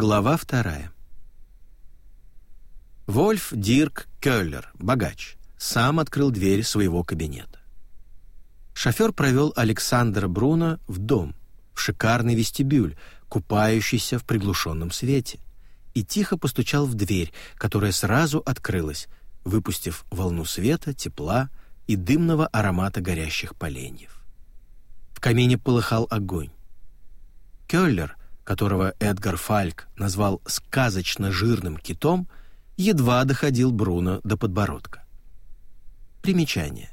Глава вторая. Вольф Дирк Келлер, богач, сам открыл дверь своего кабинета. Шофер провел Александра Бруно в дом, в шикарный вестибюль, купающийся в приглушенном свете, и тихо постучал в дверь, которая сразу открылась, выпустив волну света, тепла и дымного аромата горящих поленьев. В камине полыхал огонь. Келлер — которого Эдгар Фальк назвал «сказочно жирным китом», едва доходил Бруно до подбородка. Примечание.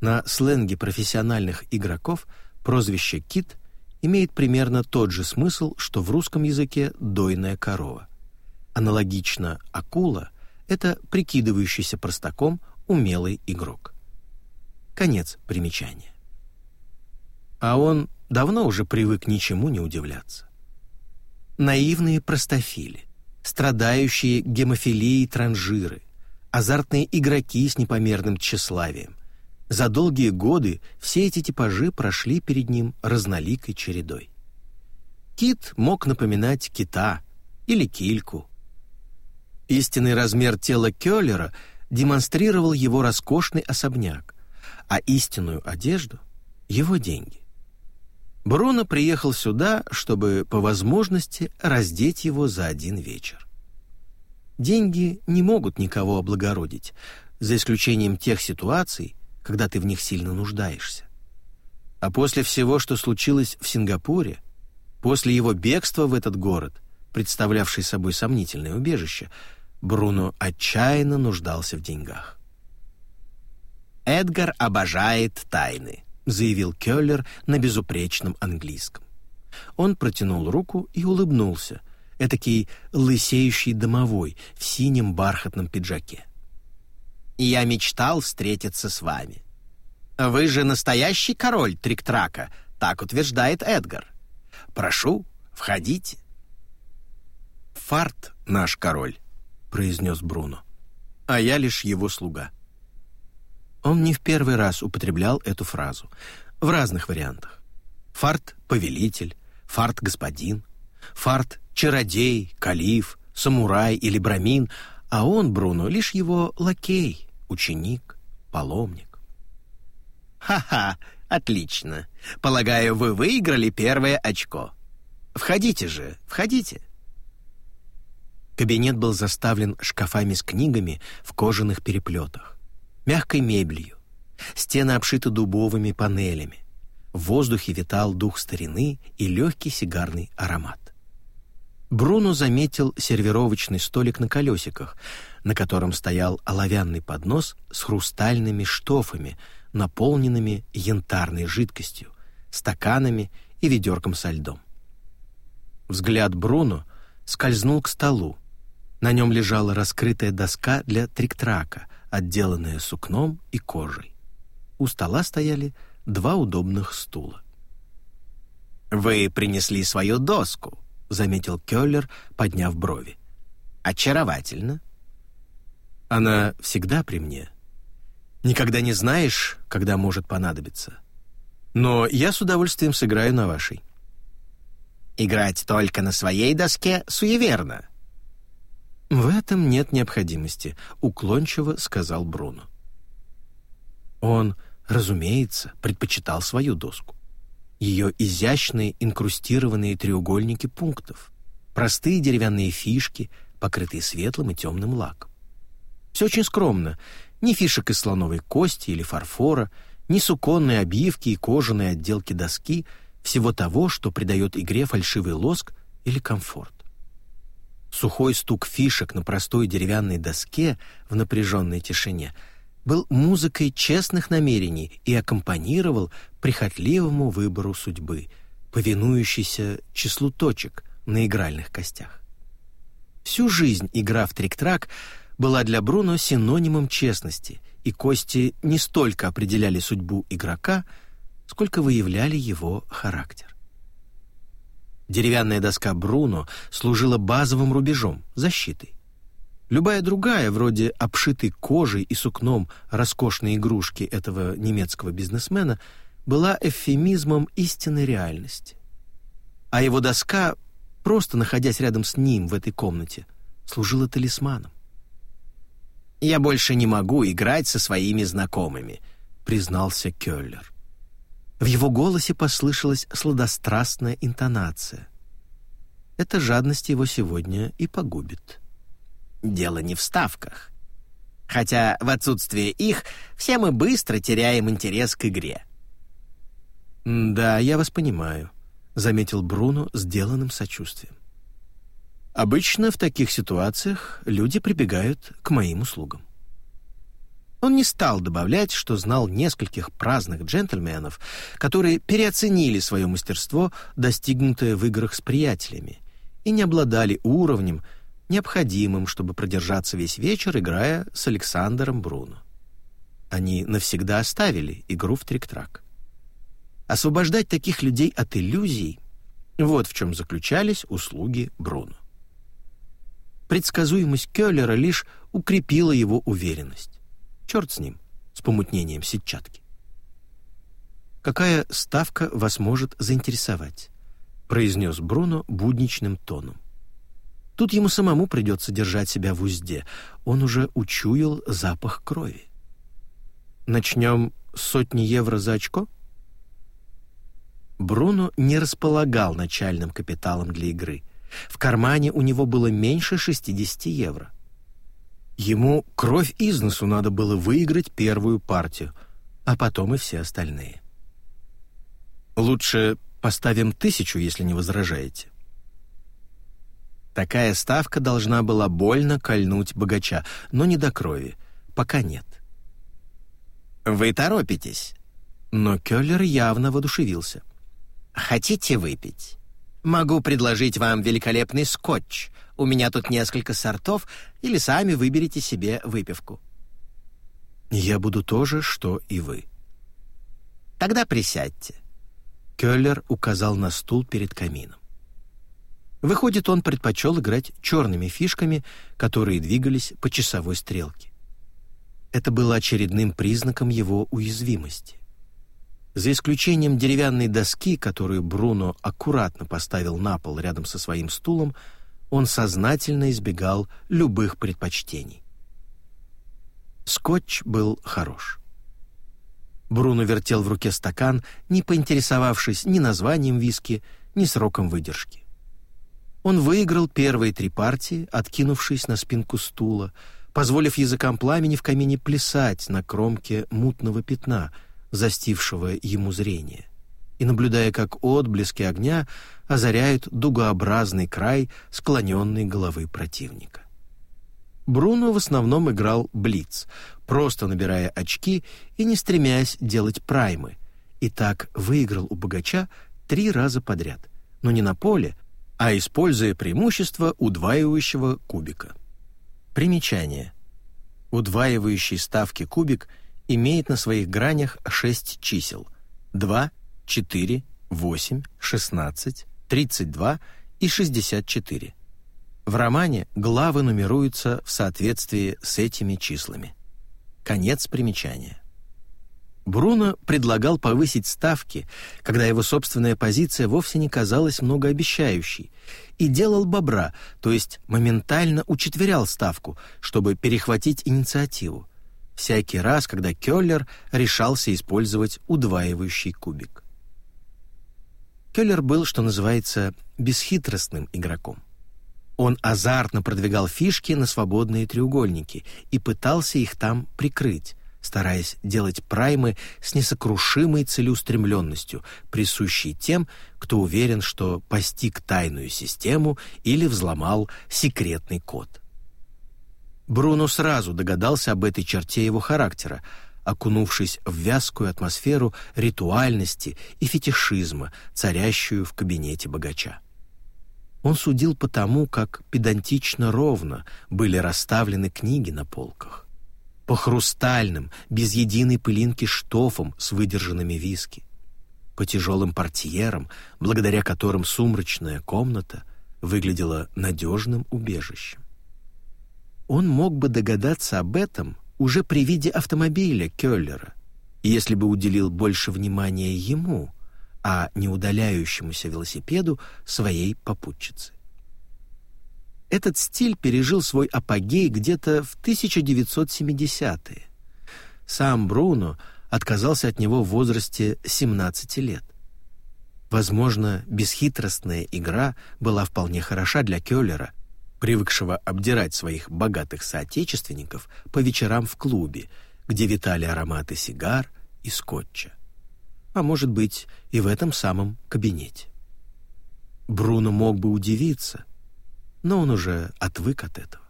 На сленге профессиональных игроков прозвище «кит» имеет примерно тот же смысл, что в русском языке «дойная корова». Аналогично «акула» — это прикидывающийся простаком умелый игрок. Конец примечания. А он давно уже привык ничему не удивляться наивные простофили, страдающие гемофилией транжиры, азартные игроки с непомерным тщеславием. За долгие годы все эти типажи прошли перед ним разноликой чередой. Кит мог напоминать кита или кильку. Истинный размер тела Кёллера демонстрировал его роскошный особняк, а истинную одежду — его деньги. Бруно приехал сюда, чтобы по возможности раздеть его за один вечер. Деньги не могут никого облагородить, за исключением тех ситуаций, когда ты в них сильно нуждаешься. А после всего, что случилось в Сингапуре, после его бегства в этот город, представлявший собой сомнительное убежище, Бруно отчаянно нуждался в деньгах. Эдгар обожает тайны заявил Келлер на безупречном английском. Он протянул руку и улыбнулся, этакий лысеющий домовой в синем бархатном пиджаке. «Я мечтал встретиться с вами. Вы же настоящий король Триктрака, так утверждает Эдгар. Прошу, входите». «Фарт наш король», — произнес Бруно, — «а я лишь его слуга». Он не в первый раз употреблял эту фразу, в разных вариантах. Фарт — повелитель, фарт — господин, фарт — чародей, калиф, самурай или брамин, а он, Бруно, лишь его лакей, ученик, паломник. «Ха-ха, отлично. Полагаю, вы выиграли первое очко. Входите же, входите». Кабинет был заставлен шкафами с книгами в кожаных переплетах мягкой мебелью. Стены обшиты дубовыми панелями. В воздухе витал дух старины и легкий сигарный аромат. Бруно заметил сервировочный столик на колесиках, на котором стоял оловянный поднос с хрустальными штофами, наполненными янтарной жидкостью, стаканами и ведерком со льдом. Взгляд Бруно скользнул к столу. На нем лежала раскрытая доска для трик-трака — отделанная сукном и кожей. У стола стояли два удобных стула. «Вы принесли свою доску», — заметил Кёллер, подняв брови. «Очаровательно». «Она всегда при мне. Никогда не знаешь, когда может понадобиться. Но я с удовольствием сыграю на вашей». «Играть только на своей доске суеверно», «В этом нет необходимости», — уклончиво сказал Бруно. Он, разумеется, предпочитал свою доску. Ее изящные инкрустированные треугольники пунктов, простые деревянные фишки, покрытые светлым и темным лаком. Все очень скромно, ни фишек из слоновой кости или фарфора, ни суконной обивки и кожаной отделки доски, всего того, что придает игре фальшивый лоск или комфорт. Сухой стук фишек на простой деревянной доске в напряженной тишине был музыкой честных намерений и аккомпанировал прихотливому выбору судьбы, повинующейся числу точек на игральных костях. Всю жизнь игра в трик-трак была для Бруно синонимом честности, и кости не столько определяли судьбу игрока, сколько выявляли его характер. Деревянная доска Бруно служила базовым рубежом, защитой. Любая другая, вроде обшитой кожей и сукном роскошной игрушки этого немецкого бизнесмена, была эвфемизмом истинной реальности. А его доска просто находясь рядом с ним в этой комнате, служила талисманом. «Я больше не могу играть со своими знакомыми», — признался Кёллер. В его голосе послышалась сладострастная интонация. Эта жадность его сегодня и погубит. «Дело не в ставках. Хотя в отсутствие их все мы быстро теряем интерес к игре». «Да, я вас понимаю», — заметил Бруно сделанным сочувствием. «Обычно в таких ситуациях люди прибегают к моим услугам». Он не стал добавлять, что знал нескольких праздных джентльменов, которые переоценили свое мастерство, достигнутое в играх с приятелями, и не обладали уровнем, необходимым, чтобы продержаться весь вечер, играя с Александром Бруно. Они навсегда оставили игру в трик-трак. Освобождать таких людей от иллюзий — вот в чем заключались услуги Бруно. Предсказуемость Келлера лишь укрепила его уверенность. Черт с ним, с помутнением сетчатки. «Какая ставка вас может заинтересовать?» — произнес Бруно будничным тоном. Тут ему самому придется держать себя в узде. Он уже учуял запах крови. «Начнем с сотни евро за очко?» Бруно не располагал начальным капиталом для игры. В кармане у него было меньше 60 евро. Ему кровь из носу надо было выиграть первую партию, а потом и все остальные. Лучше поставим тысячу, если не возражаете. Такая ставка должна была больно кольнуть богача, но не до крови, пока нет. «Вы торопитесь». Но Келлер явно воодушевился. «Хотите выпить? Могу предложить вам великолепный скотч, у меня тут несколько сортов, или сами выберите себе выпивку». «Я буду то же, что и вы». «Тогда присядьте». Келлер указал на стул перед камином. Выходит, он предпочел играть черными фишками, которые двигались по часовой стрелке. Это было очередным признаком его уязвимости. За исключением деревянной доски, которую Бруно аккуратно поставил на пол рядом со своим стулом, он сознательно избегал любых предпочтений. Скотч был хорош. Бруно вертел в руке стакан, не поинтересовавшись ни названием виски, ни сроком выдержки. Он выиграл первые три партии, откинувшись на спинку стула, позволив языкам пламени в камине плясать на кромке мутного пятна, застившего ему зрение и наблюдая, как отблески огня озаряют дугообразный край склоненной головы противника. Бруно в основном играл блиц, просто набирая очки и не стремясь делать праймы, и так выиграл у богача три раза подряд, но не на поле, а используя преимущество удваивающего кубика. Примечание. Удваивающий ставки кубик имеет на своих гранях шесть чисел — 2, 4, 8, 16, 32 и 64. В романе главы нумеруются в соответствии с этими числами. Конец примечания. Бруно предлагал повысить ставки, когда его собственная позиция вовсе не казалась многообещающей, и делал бобра, то есть моментально учетверял ставку, чтобы перехватить инициативу, всякий раз, когда Келлер решался использовать удваивающий кубик. Келлер был, что называется, бесхитростным игроком. Он азартно продвигал фишки на свободные треугольники и пытался их там прикрыть, стараясь делать праймы с несокрушимой целеустремленностью, присущей тем, кто уверен, что постиг тайную систему или взломал секретный код. Бруно сразу догадался об этой черте его характера, окунувшись в вязкую атмосферу ритуальности и фетишизма, царящую в кабинете богача. Он судил по тому, как педантично ровно были расставлены книги на полках. По хрустальным, без единой пылинки штофам с выдержанными виски. По тяжелым портьерам, благодаря которым сумрачная комната выглядела надежным убежищем. Он мог бы догадаться об этом уже при виде автомобиля Келлера, если бы уделил больше внимания ему, а не удаляющемуся велосипеду своей попутчицы. Этот стиль пережил свой апогей где-то в 1970-е. Сам Бруно отказался от него в возрасте 17 лет. Возможно, бесхитростная игра была вполне хороша для Кёллера, привыкшего обдирать своих богатых соотечественников по вечерам в клубе, где витали ароматы сигар и скотча. А может быть, и в этом самом кабинете. Бруно мог бы удивиться, но он уже отвык от этого.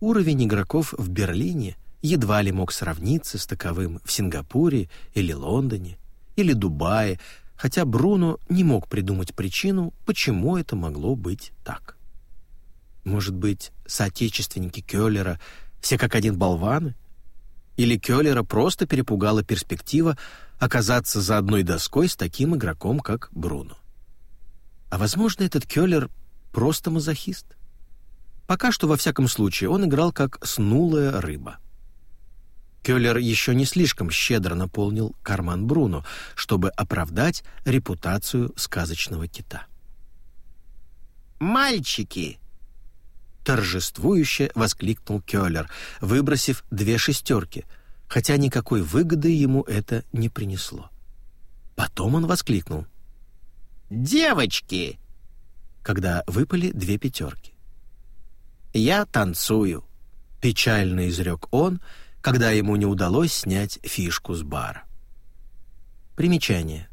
Уровень игроков в Берлине едва ли мог сравниться с таковым в Сингапуре или Лондоне или Дубае, хотя Бруно не мог придумать причину, почему это могло быть так. Может быть, соотечественники Кёллера все как один болваны? Или Кёллера просто перепугала перспектива оказаться за одной доской с таким игроком, как Бруно? А возможно, этот Кёллер просто мазохист? Пока что, во всяком случае, он играл как снулая рыба — Кёллер еще не слишком щедро наполнил карман Бруно, чтобы оправдать репутацию сказочного кита. «Мальчики!» Торжествующе воскликнул Кёллер, выбросив две шестерки, хотя никакой выгоды ему это не принесло. Потом он воскликнул. «Девочки!» Когда выпали две пятерки. «Я танцую!» — печально изрек он — когда ему не удалось снять фишку с бара. Примечание.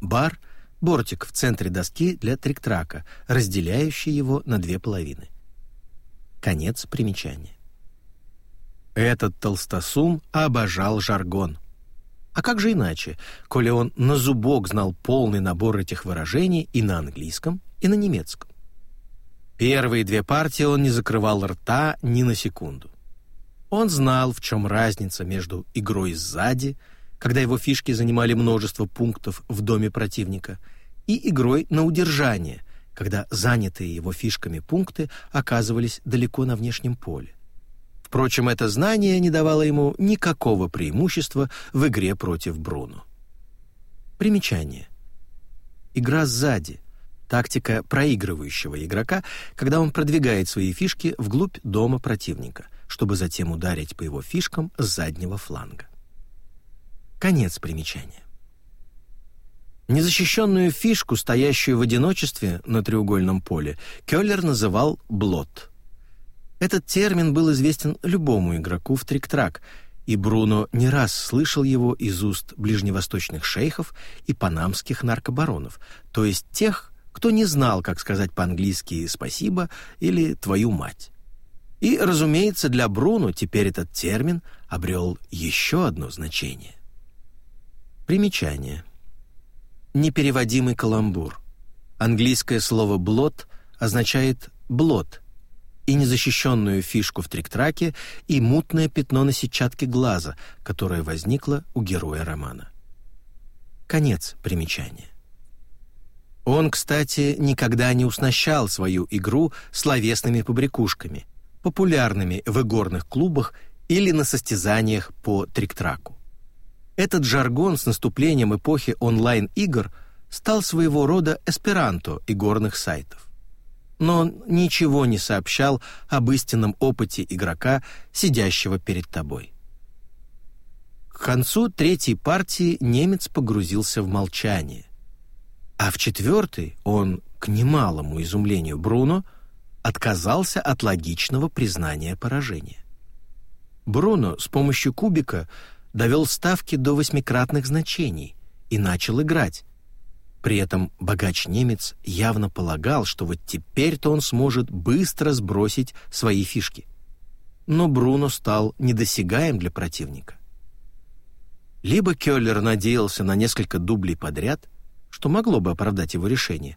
Бар — бортик в центре доски для трик-трака, разделяющий его на две половины. Конец примечания. Этот толстосум обожал жаргон. А как же иначе, коли он на зубок знал полный набор этих выражений и на английском, и на немецком? Первые две партии он не закрывал рта ни на секунду. Он знал, в чем разница между игрой сзади, когда его фишки занимали множество пунктов в доме противника, и игрой на удержание, когда занятые его фишками пункты оказывались далеко на внешнем поле. Впрочем, это знание не давало ему никакого преимущества в игре против Бруно. Примечание. Игра сзади — тактика проигрывающего игрока, когда он продвигает свои фишки вглубь дома противника — чтобы затем ударить по его фишкам с заднего фланга. Конец примечания. Незащищенную фишку, стоящую в одиночестве на треугольном поле, Келлер называл «блот». Этот термин был известен любому игроку в трик-трак, и Бруно не раз слышал его из уст ближневосточных шейхов и панамских наркобаронов, то есть тех, кто не знал, как сказать по-английски «спасибо» или «твою мать». И, разумеется, для Бруно теперь этот термин обрел еще одно значение. Примечание. Непереводимый каламбур. Английское слово «блот» означает «блот», и незащищенную фишку в трик-траке, и мутное пятно на сетчатке глаза, которое возникло у героя романа. Конец примечания. Он, кстати, никогда не уснащал свою игру словесными побрякушками – популярными в игорных клубах или на состязаниях по трик-траку. Этот жаргон с наступлением эпохи онлайн-игр стал своего рода эсперанто игорных сайтов. Но он ничего не сообщал об истинном опыте игрока, сидящего перед тобой. К концу третьей партии немец погрузился в молчание. А в четвертой он, к немалому изумлению Бруно, отказался от логичного признания поражения. Бруно с помощью кубика довел ставки до восьмикратных значений и начал играть. При этом богач-немец явно полагал, что вот теперь-то он сможет быстро сбросить свои фишки. Но Бруно стал недосягаем для противника. Либо Келлер надеялся на несколько дублей подряд, что могло бы оправдать его решение,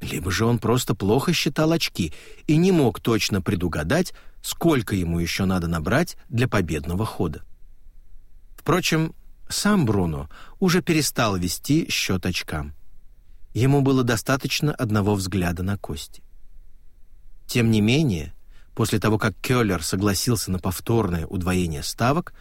либо же он просто плохо считал очки и не мог точно предугадать, сколько ему еще надо набрать для победного хода. Впрочем, сам Бруно уже перестал вести счет очкам. Ему было достаточно одного взгляда на кости. Тем не менее, после того, как Кёллер согласился на повторное удвоение ставок,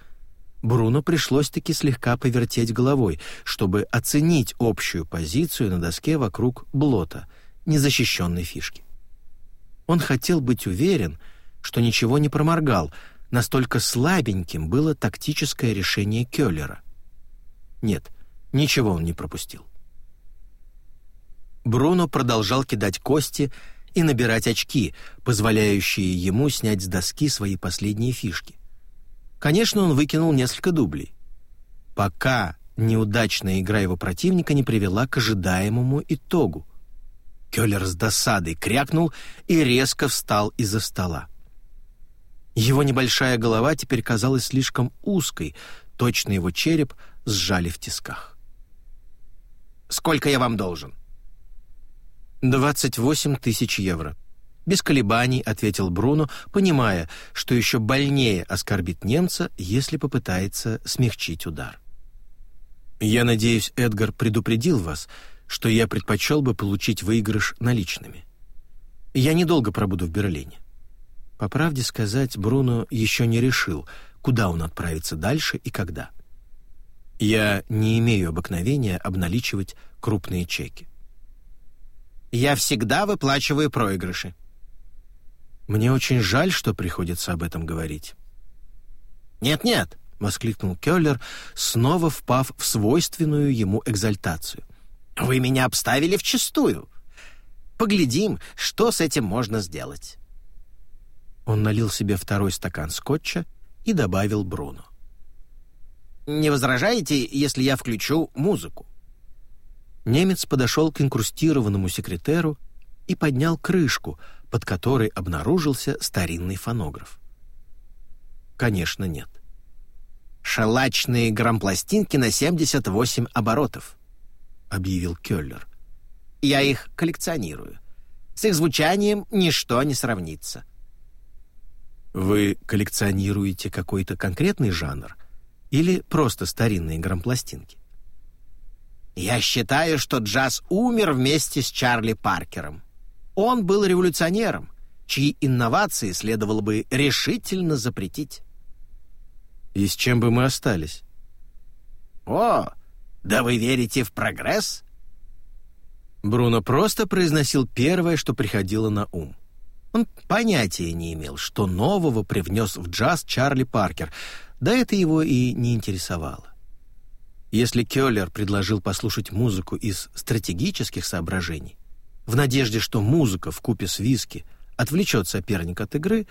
Бруно пришлось-таки слегка повертеть головой, чтобы оценить общую позицию на доске вокруг Блота — незащищенной фишки. Он хотел быть уверен, что ничего не проморгал, настолько слабеньким было тактическое решение Кёллера. Нет, ничего он не пропустил. Бруно продолжал кидать кости и набирать очки, позволяющие ему снять с доски свои последние фишки. Конечно, он выкинул несколько дублей. Пока неудачная игра его противника не привела к ожидаемому итогу. Кёллер с досадой крякнул и резко встал из-за стола. Его небольшая голова теперь казалась слишком узкой, точно его череп сжали в тисках. «Сколько я вам должен?» «Двадцать восемь тысяч евро». Без колебаний ответил Бруно, понимая, что еще больнее оскорбит немца, если попытается смягчить удар. «Я надеюсь, Эдгар предупредил вас, что я предпочел бы получить выигрыш наличными. Я недолго пробуду в Берлине. По правде сказать, Бруно еще не решил, куда он отправится дальше и когда. Я не имею обыкновения обналичивать крупные чеки. «Я всегда выплачиваю проигрыши». «Мне очень жаль, что приходится об этом говорить». «Нет-нет», — воскликнул Келлер, снова впав в свойственную ему экзальтацию. Вы меня обставили вчистую. Поглядим, что с этим можно сделать». Он налил себе второй стакан скотча и добавил Бруно. «Не возражаете, если я включу музыку?» Немец подошел к инкрустированному секретеру и поднял крышку, под которой обнаружился старинный фонограф. Конечно, нет. «Шалачные грампластинки на 78 оборотов», — объявил Кёллер. «Я их коллекционирую. С их звучанием ничто не сравнится». «Вы коллекционируете какой-то конкретный жанр или просто старинные грампластинки?» «Я считаю, что джаз умер вместе с Чарли Паркером. Он был революционером, чьи инновации следовало бы решительно запретить». «И с чем бы мы остались?» «О, да вы верите в прогресс? Бруно просто произносил первое, что приходило на ум. Он понятия не имел, что нового привнес в джаз Чарли Паркер, да это его и не интересовало. Если Кёллер предложил послушать музыку из стратегических соображений, в надежде, что музыка в купе с виски отвлечет соперника от игры,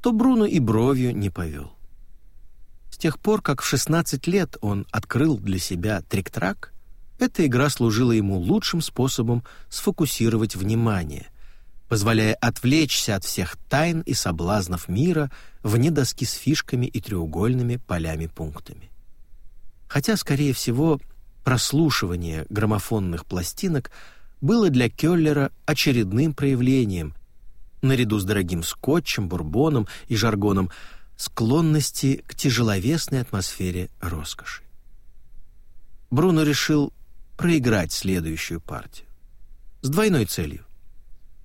то Бруно и бровью не повел. С тех пор, как в 16 лет он открыл для себя трик-трак, эта игра служила ему лучшим способом сфокусировать внимание, позволяя отвлечься от всех тайн и соблазнов мира вне доски с фишками и треугольными полями-пунктами. Хотя, скорее всего, прослушивание граммофонных пластинок было для Кёллера очередным проявлением, наряду с дорогим скотчем, бурбоном и жаргоном – склонности к тяжеловесной атмосфере роскоши. Бруно решил проиграть следующую партию. С двойной целью.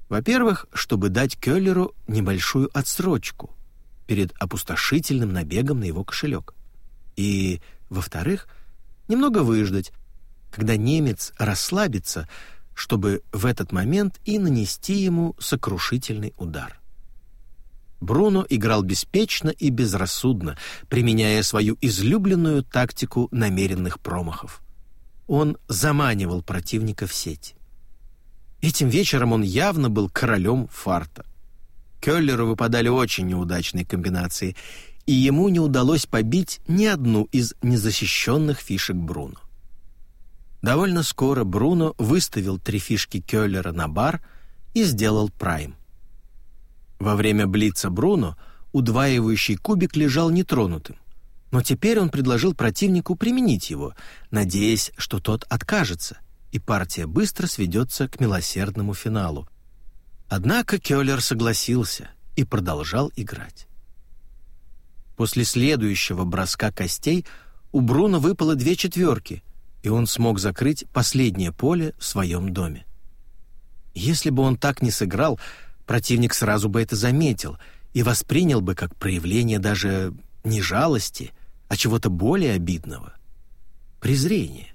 Во-первых, чтобы дать Кёллеру небольшую отсрочку перед опустошительным набегом на его кошелек. И, во-вторых, немного выждать, когда немец расслабится, чтобы в этот момент и нанести ему сокрушительный удар. Бруно играл беспечно и безрассудно, применяя свою излюбленную тактику намеренных промахов. Он заманивал противника в сеть. Этим вечером он явно был королем фарта. Келлеру выпадали очень неудачные комбинации, и ему не удалось побить ни одну из незащищенных фишек Бруно. Довольно скоро Бруно выставил три фишки Келлера на бар и сделал прайм. Во время блица Бруно удваивающий кубик лежал нетронутым, но теперь он предложил противнику применить его, надеясь, что тот откажется, и партия быстро сведется к милосердному финалу. Однако Кёллер согласился и продолжал играть. После следующего броска костей у Бруно выпало две четверки, и он смог закрыть последнее поле в своем доме. Если бы он так не сыграл, противник сразу бы это заметил и воспринял бы как проявление даже не жалости, а чего-то более обидного — презрения.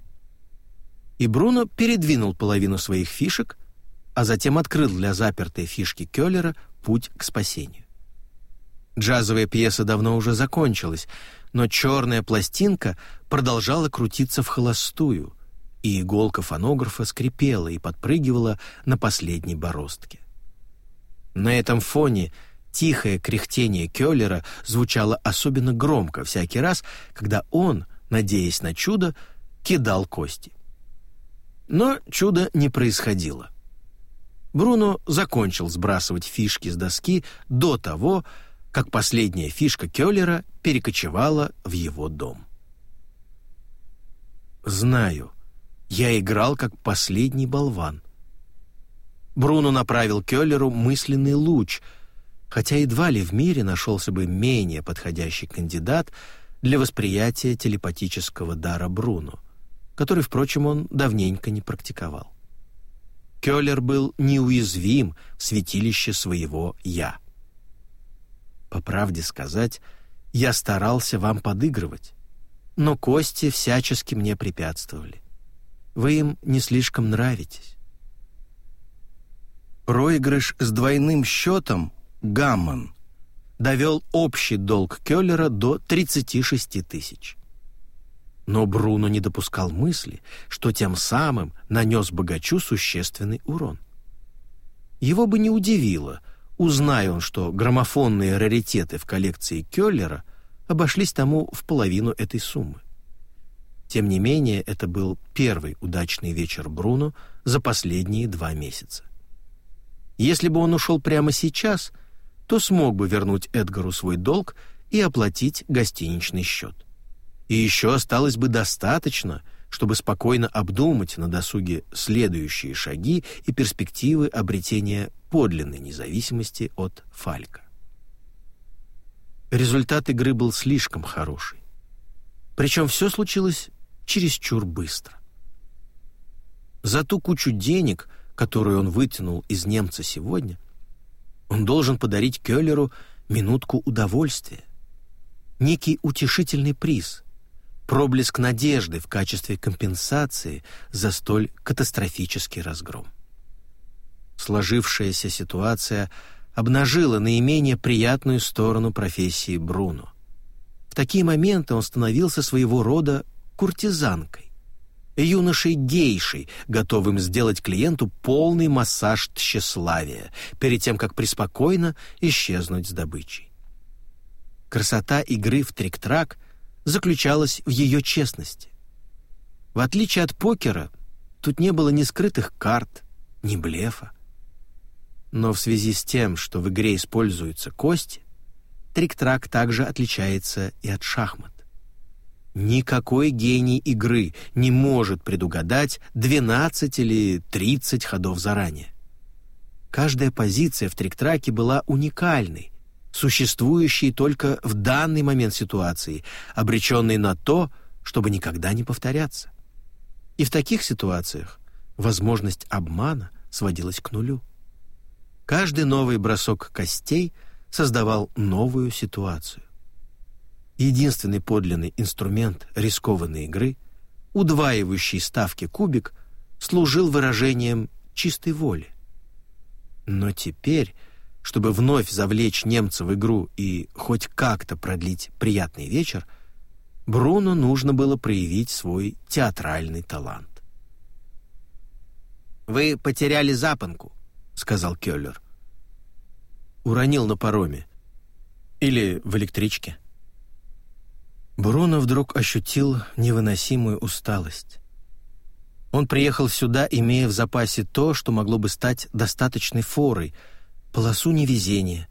И Бруно передвинул половину своих фишек, а затем открыл для запертой фишки Кёллера путь к спасению. Джазовая пьеса давно уже закончилась, но черная пластинка продолжала крутиться в холостую, и иголка фонографа скрипела и подпрыгивала на последней бороздке. На этом фоне тихое кряхтение Кёллера звучало особенно громко всякий раз, когда он, надеясь на чудо, кидал кости. Но чуда не происходило. Бруно закончил сбрасывать фишки с доски до того, как последняя фишка Кёллера перекочевала в его дом. «Знаю, я играл как последний болван». Бруно направил Кёллеру мысленный луч, хотя едва ли в мире нашелся бы менее подходящий кандидат для восприятия телепатического дара Бруно, который, впрочем, он давненько не практиковал. Кёллер был неуязвим в святилище своего «я». По правде сказать, я старался вам подыгрывать, но кости всячески мне препятствовали. Вы им не слишком нравитесь. Проигрыш с двойным счетом Гаммон довел общий долг Кёллера до 36 тысяч. Но Бруно не допускал мысли, что тем самым нанес богачу существенный урон. Его бы не удивило, узная он, что граммофонные раритеты в коллекции Кёллера обошлись тому в половину этой суммы. Тем не менее, это был первый удачный вечер Бруно за последние два месяца. Если бы он ушел прямо сейчас, то смог бы вернуть Эдгару свой долг и оплатить гостиничный счет. И еще осталось бы достаточно, чтобы спокойно обдумать на досуге следующие шаги и перспективы обретения подлинной независимости от Фалька. Результат игры был слишком хороший. Причем все случилось чересчур быстро. За ту кучу денег, которую он вытянул из немца сегодня, он должен подарить Кёллеру минутку удовольствия, некий утешительный приз, проблеск надежды в качестве компенсации за столь катастрофический разгром. Сложившаяся ситуация обнажила наименее приятную сторону профессии Бруно. В такие моменты он становился своего рода куртизанкой, юношей-гейшей, готовым сделать клиенту полный массаж тщеславия перед тем, как преспокойно исчезнуть с добычей. Красота игры в трик-трак заключалась в ее честности. В отличие от покера, тут не было ни скрытых карт, ни блефа. Но в связи с тем, что в игре используются кости, трик-трак также отличается и от шахмат. Никакой гений игры не может предугадать 12 или 30 ходов заранее. Каждая позиция в трик-траке была уникальной, существующей только в данный момент ситуации, обреченной на то, чтобы никогда не повторяться. И в таких ситуациях возможность обмана сводилась к нулю. Каждый новый бросок костей создавал новую ситуацию единственный подлинный инструмент рискованной игры, удваивающий ставки кубик, служил выражением чистой воли. Но теперь, чтобы вновь завлечь немца в игру и хоть как-то продлить приятный вечер, Бруно нужно было проявить свой театральный талант. «Вы потеряли запонку», — сказал Кёллер. «Уронил на пароме. Или в электричке». Бруно вдруг ощутил невыносимую усталость. Он приехал сюда, имея в запасе то, что могло бы стать достаточной форой, полосу невезения,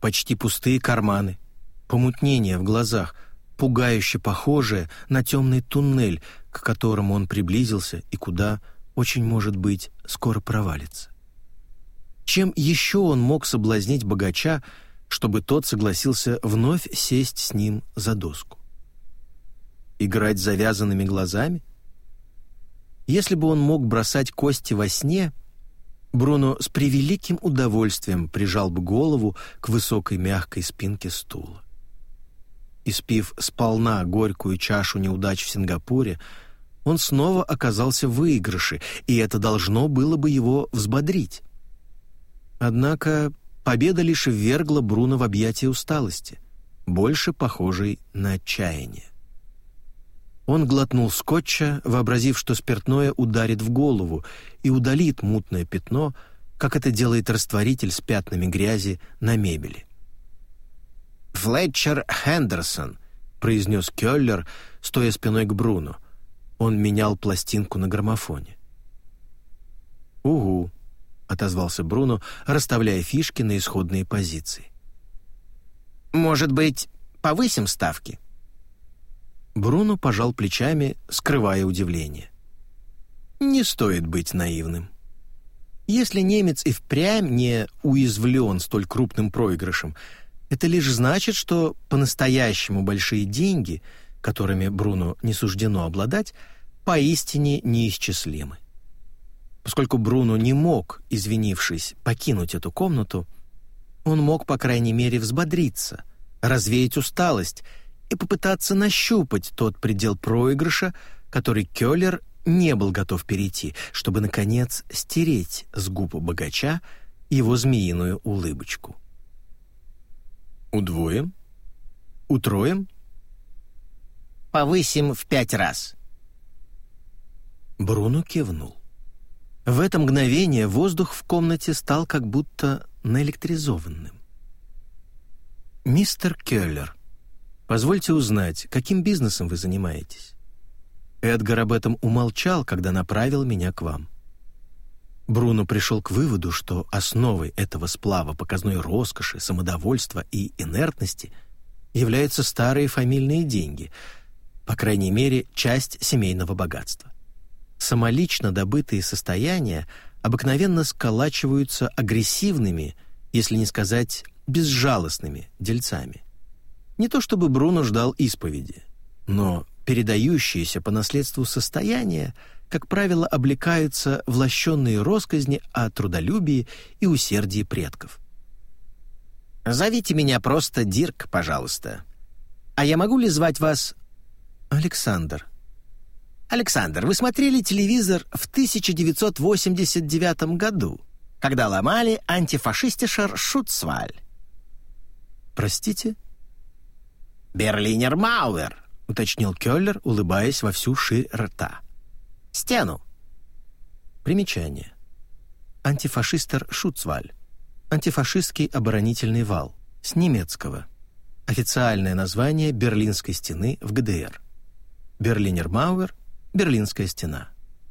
почти пустые карманы, помутнение в глазах, пугающе похожее на темный туннель, к которому он приблизился и куда, очень может быть, скоро провалится. Чем еще он мог соблазнить богача, чтобы тот согласился вновь сесть с ним за доску? Играть завязанными глазами? Если бы он мог бросать кости во сне, Бруно с превеликим удовольствием прижал бы голову к высокой мягкой спинке стула. Испив сполна горькую чашу неудач в Сингапуре, он снова оказался в выигрыше, и это должно было бы его взбодрить. Однако победа лишь ввергла Бруно в объятия усталости, больше похожей на отчаяние. Он глотнул скотча, вообразив, что спиртное ударит в голову и удалит мутное пятно, как это делает растворитель с пятнами грязи на мебели. «Флетчер Хендерсон», — произнес Кёллер, стоя спиной к Бруно. Он менял пластинку на граммофоне. «Угу», — отозвался Бруно, расставляя фишки на исходные позиции. «Может быть, повысим ставки?» Бруно пожал плечами, скрывая удивление. «Не стоит быть наивным. Если немец и впрямь не уязвлен столь крупным проигрышем, это лишь значит, что по-настоящему большие деньги, которыми Бруно не суждено обладать, поистине неисчислимы. Поскольку Бруно не мог, извинившись, покинуть эту комнату, он мог, по крайней мере, взбодриться, развеять усталость и попытаться нащупать тот предел проигрыша, который Кёллер не был готов перейти, чтобы, наконец, стереть с губ богача его змеиную улыбочку. «Удвоим? Утроим?» «Повысим в пять раз». Бруно кивнул. В это мгновение воздух в комнате стал как будто наэлектризованным. «Мистер Келлер, позвольте узнать, каким бизнесом вы занимаетесь?» Эдгар об этом умолчал, когда направил меня к вам. Бруно пришел к выводу, что основой этого сплава показной роскоши, самодовольства и инертности являются старые фамильные деньги, по крайней мере, часть семейного богатства. Самолично добытые состояния обыкновенно сколачиваются агрессивными, если не сказать безжалостными дельцами. Не то чтобы Бруно ждал исповеди, но передающиеся по наследству состояния, как правило, облекаются в лощенные росказни о трудолюбии и усердии предков. «Зовите меня просто Дирк, пожалуйста. А я могу ли звать вас...» «Александр». «Александр, вы смотрели телевизор в 1989 году, когда ломали антифашистишер Шутцваль?» «Простите?» «Берлинер Мауэр», — уточнил Кёллер, улыбаясь во всю ширь рта. «Стену». Примечание. Антифашистер Шуцваль. Антифашистский оборонительный вал. С немецкого. Официальное название Берлинской стены в ГДР. Берлинер Мауэр — Берлинская стена.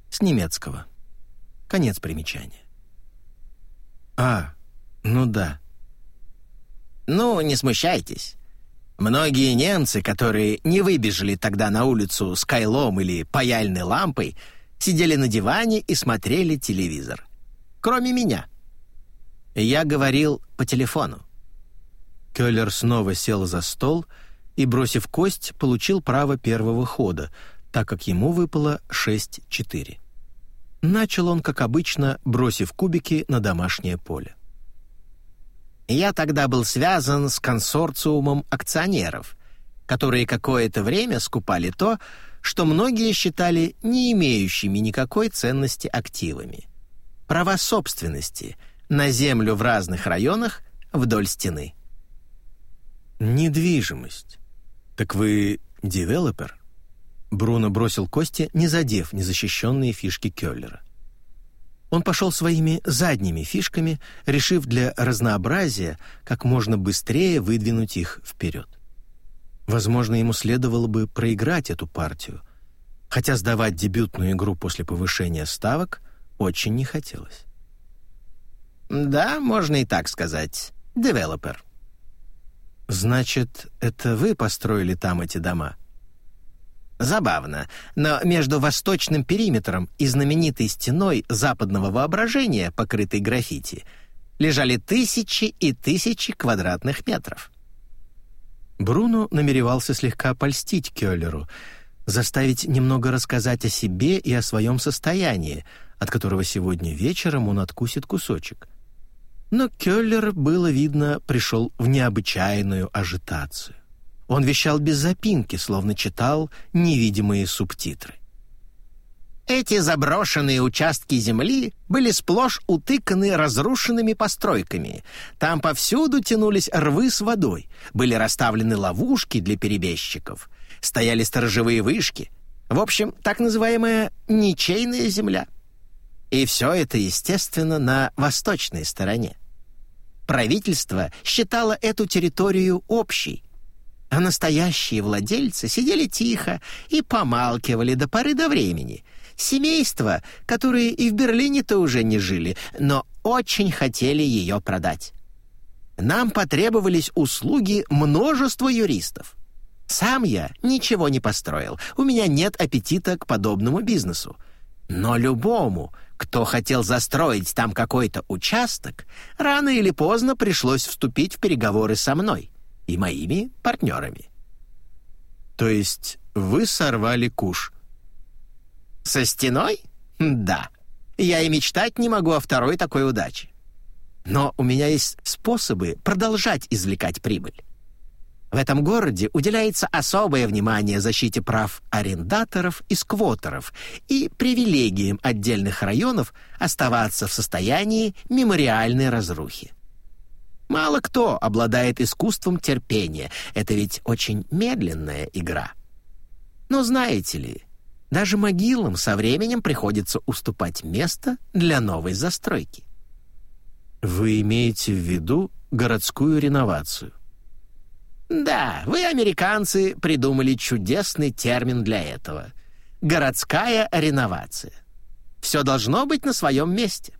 С немецкого. Конец примечания. А, ну да. Ну, не смущайтесь. Многие немцы, которые не выбежали тогда на улицу с кайлом или паяльной лампой, сидели на диване и смотрели телевизор. Кроме меня. Я говорил по телефону. Келлер снова сел за стол и, бросив кость, получил право первого хода, так как ему выпало 6-4. Начал он, как обычно, бросив кубики на домашнее поле. Я тогда был связан с консорциумом акционеров, которые какое-то время скупали то, что многие считали не имеющими никакой ценности активами. Права собственности на землю в разных районах вдоль стены. Недвижимость. Так вы девелопер? Бруно бросил кости, не задев незащищенные фишки Келлера. Он пошел своими задними фишками, решив для разнообразия как можно быстрее выдвинуть их вперед. Возможно, ему следовало бы проиграть эту партию, хотя сдавать дебютную игру после повышения ставок очень не хотелось. «Да, можно и так сказать. Девелопер». «Значит, это вы построили там эти дома?» Забавно, но между восточным периметром и знаменитой стеной западного воображения, покрытой граффити, лежали тысячи и тысячи квадратных метров. Бруно намеревался слегка польстить Кёллеру, заставить немного рассказать о себе и о своем состоянии, от которого сегодня вечером он откусит кусочек. Но Кёллер, было видно, пришел в необычайную ажитацию. Он вещал без запинки, словно читал невидимые субтитры. Эти заброшенные участки земли были сплошь утыканы разрушенными постройками. Там повсюду тянулись рвы с водой, были расставлены ловушки для перебежчиков, стояли сторожевые вышки. В общем, так называемая «ничейная земля». И все это, естественно, на восточной стороне. Правительство считало эту территорию общей, а настоящие владельцы сидели тихо и помалкивали до поры до времени — Семейства, которые и в Берлине-то уже не жили, но очень хотели ее продать. Нам потребовались услуги множества юристов. Сам я ничего не построил, у меня нет аппетита к подобному бизнесу. Но любому, кто хотел застроить там какой-то участок, рано или поздно пришлось вступить в переговоры со мной и моими партнерами. То есть вы сорвали куш, со стеной? Да. Я и мечтать не могу о второй такой удаче. Но у меня есть способы продолжать извлекать прибыль. В этом городе уделяется особое внимание защите прав арендаторов и сквотеров и привилегиям отдельных районов оставаться в состоянии мемориальной разрухи. Мало кто обладает искусством терпения, это ведь очень медленная игра. Но знаете ли, даже могилам со временем приходится уступать место для новой застройки. Вы имеете в виду городскую реновацию? Да, вы, американцы, придумали чудесный термин для этого. Городская реновация. Все должно быть на своем месте.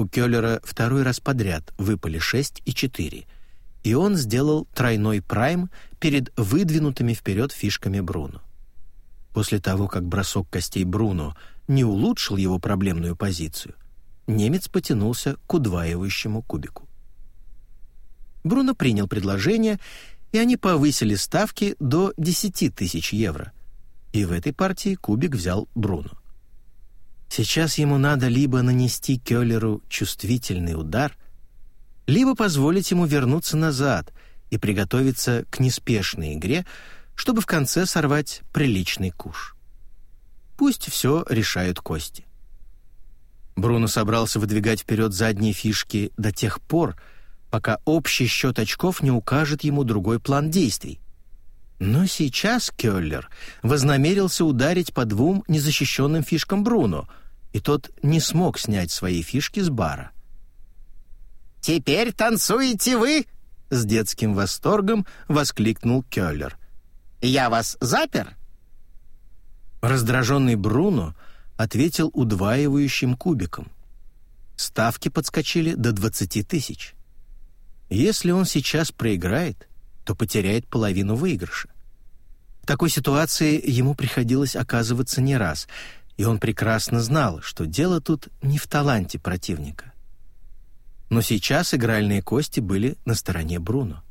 У Келлера второй раз подряд выпали 6 и 4, и он сделал тройной прайм перед выдвинутыми вперед фишками Бруно. После того, как бросок костей Бруно не улучшил его проблемную позицию, немец потянулся к удваивающему кубику. Бруно принял предложение, и они повысили ставки до 10 тысяч евро. И в этой партии кубик взял Бруно. Сейчас ему надо либо нанести Кёллеру чувствительный удар, либо позволить ему вернуться назад и приготовиться к неспешной игре, чтобы в конце сорвать приличный куш. Пусть все решают кости. Бруно собрался выдвигать вперед задние фишки до тех пор, пока общий счет очков не укажет ему другой план действий. Но сейчас Кёллер вознамерился ударить по двум незащищенным фишкам Бруно, и тот не смог снять свои фишки с бара. «Теперь танцуете вы!» — с детским восторгом воскликнул Кёллер. Я вас запер?» Раздраженный Бруно ответил удваивающим кубиком. Ставки подскочили до 20 тысяч. Если он сейчас проиграет, то потеряет половину выигрыша. В такой ситуации ему приходилось оказываться не раз, и он прекрасно знал, что дело тут не в таланте противника. Но сейчас игральные кости были на стороне Бруно.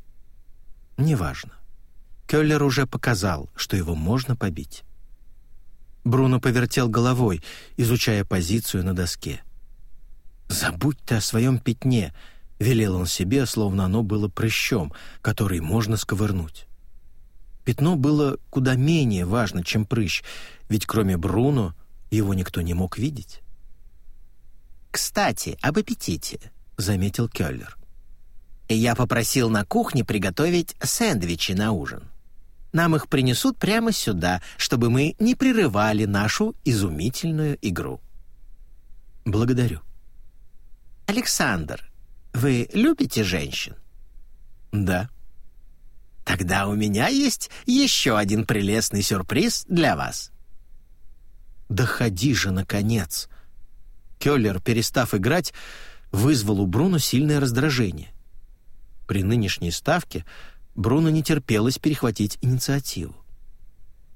Неважно. Келлер уже показал, что его можно побить. Бруно повертел головой, изучая позицию на доске. «Забудь ты о своем пятне», — велел он себе, словно оно было прыщом, который можно сковырнуть. Пятно было куда менее важно, чем прыщ, ведь кроме Бруно его никто не мог видеть. «Кстати, об аппетите», — заметил Келлер. «Я попросил на кухне приготовить сэндвичи на ужин. Нам их принесут прямо сюда, чтобы мы не прерывали нашу изумительную игру. Благодарю. Александр, вы любите женщин? Да. Тогда у меня есть еще один прелестный сюрприз для вас. Да ходи же, наконец. Келлер, перестав играть, вызвал у Бруно сильное раздражение. При нынешней ставке Бруно не терпелось перехватить инициативу.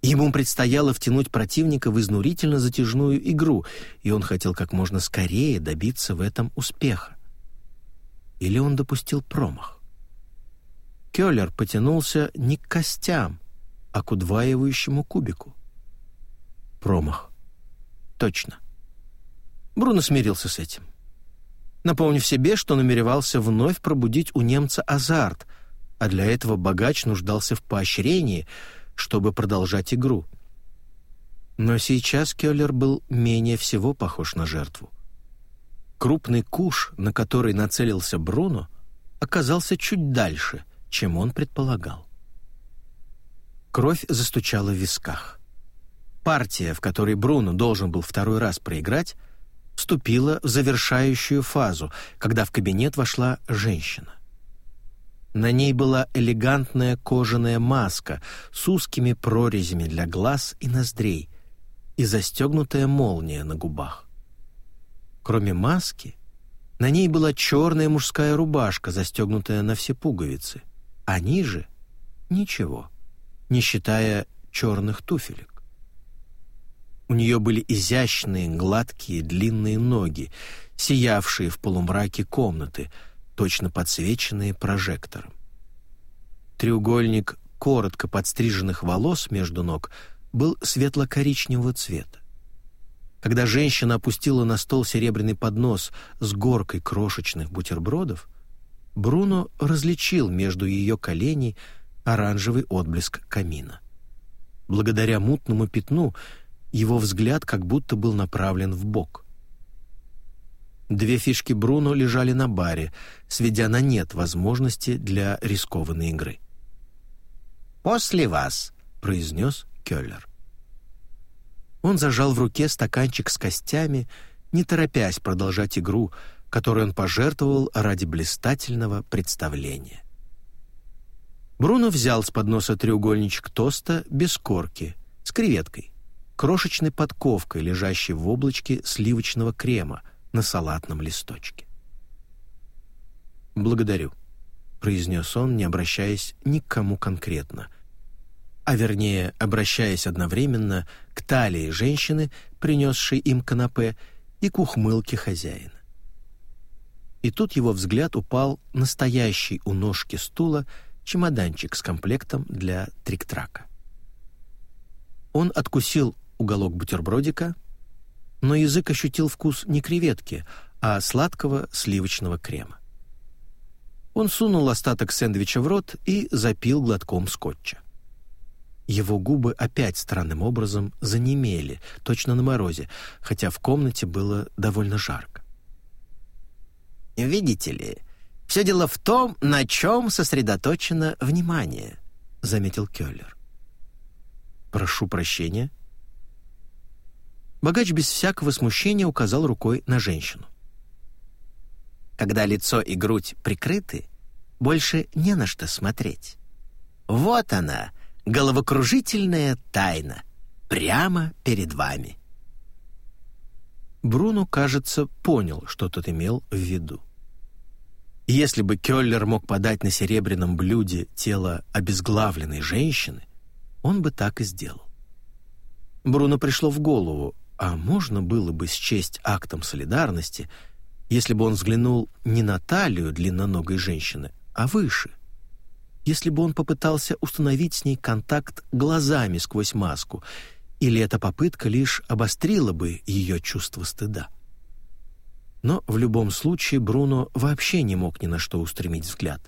Ему предстояло втянуть противника в изнурительно затяжную игру, и он хотел как можно скорее добиться в этом успеха. Или он допустил промах? Келлер потянулся не к костям, а к удваивающему кубику. Промах. Точно. Бруно смирился с этим. Напомнив себе, что намеревался вновь пробудить у немца азарт — а для этого богач нуждался в поощрении, чтобы продолжать игру. Но сейчас Келлер был менее всего похож на жертву. Крупный куш, на который нацелился Бруно, оказался чуть дальше, чем он предполагал. Кровь застучала в висках. Партия, в которой Бруно должен был второй раз проиграть, вступила в завершающую фазу, когда в кабинет вошла женщина. На ней была элегантная кожаная маска с узкими прорезями для глаз и ноздрей и застегнутая молния на губах. Кроме маски, на ней была черная мужская рубашка, застегнутая на все пуговицы, а ниже — ничего, не считая черных туфелек. У нее были изящные, гладкие, длинные ноги, сиявшие в полумраке комнаты — точно подсвеченные прожектором. Треугольник коротко подстриженных волос между ног был светло-коричневого цвета. Когда женщина опустила на стол серебряный поднос с горкой крошечных бутербродов, Бруно различил между ее коленей оранжевый отблеск камина. Благодаря мутному пятну его взгляд как будто был направлен в бок. Две фишки Бруно лежали на баре, сведя на нет возможности для рискованной игры. «После вас», — произнес Келлер. Он зажал в руке стаканчик с костями, не торопясь продолжать игру, которую он пожертвовал ради блистательного представления. Бруно взял с подноса треугольничек тоста без корки, с креветкой, крошечной подковкой, лежащей в облачке сливочного крема — на салатном листочке. «Благодарю», — произнес он, не обращаясь ни к кому конкретно, а вернее, обращаясь одновременно к талии женщины, принесшей им канапе, и к ухмылке хозяина. И тут его взгляд упал на стоящий у ножки стула чемоданчик с комплектом для трик-трака. Он откусил уголок бутербродика, но язык ощутил вкус не креветки, а сладкого сливочного крема. Он сунул остаток сэндвича в рот и запил глотком скотча. Его губы опять странным образом занемели, точно на морозе, хотя в комнате было довольно жарко. «Видите ли, все дело в том, на чем сосредоточено внимание», — заметил Келлер. «Прошу прощения», Богач без всякого смущения указал рукой на женщину. Когда лицо и грудь прикрыты, больше не на что смотреть. Вот она, головокружительная тайна, прямо перед вами. Бруно, кажется, понял, что тот имел в виду. Если бы Кёллер мог подать на серебряном блюде тело обезглавленной женщины, он бы так и сделал. Бруно пришло в голову, а можно было бы счесть актом солидарности, если бы он взглянул не на талию длинноногой женщины, а выше. Если бы он попытался установить с ней контакт глазами сквозь маску, или эта попытка лишь обострила бы ее чувство стыда. Но в любом случае Бруно вообще не мог ни на что устремить взгляд.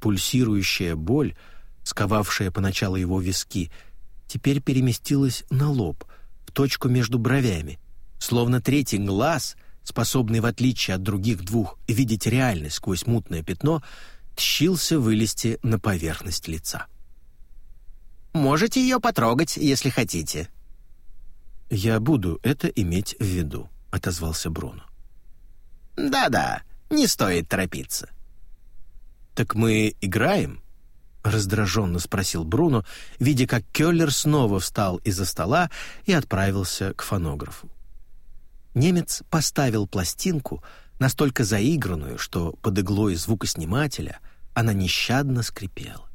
Пульсирующая боль, сковавшая поначалу его виски, теперь переместилась на лоб — точку между бровями, словно третий глаз, способный в отличие от других двух видеть реальность сквозь мутное пятно, тщился вылезти на поверхность лица. «Можете ее потрогать, если хотите». «Я буду это иметь в виду», — отозвался Бруно. «Да-да, не стоит торопиться». «Так мы играем?» — раздраженно спросил Бруно, видя, как Келлер снова встал из-за стола и отправился к фонографу. Немец поставил пластинку, настолько заигранную, что под иглой звукоснимателя она нещадно скрипела.